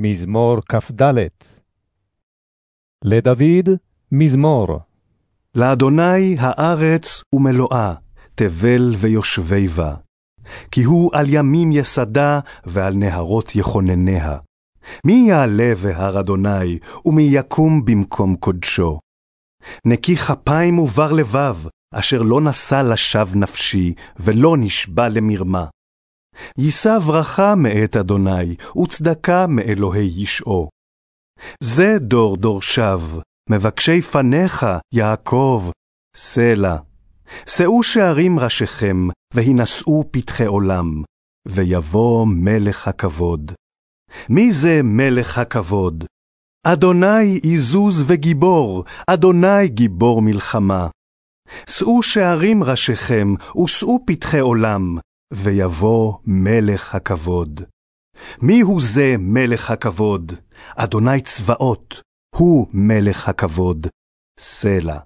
מזמור כ"ד לדוד מזמור. לאדוני הארץ ומלואה, תבל ויושבי בה. כי הוא על ימים יסדה, ועל נהרות יכונניה. מי יעלה בהר אדוני, ומי יקום במקום קודשו? נקי כפיים ובר לבב, אשר לא נשא לשווא נפשי, ולא נשבע למרמה. יישא ברכה מאת אדוני, וצדקה מאלוהי ישעו. זה דור דורשיו, מבקשי פניך, יעקב, סלע. שאו שערים ראשיכם, והינשאו פתחי עולם, ויבוא מלך הכבוד. מי זה מלך הכבוד? אדוני עזוז וגיבור, אדוני גיבור מלחמה. שאו שערים ראשיכם, ושאו פתחי עולם, ויבוא מלך הכבוד. מי הוא זה מלך הכבוד? אדוני צבאות, הוא מלך הכבוד. סלע.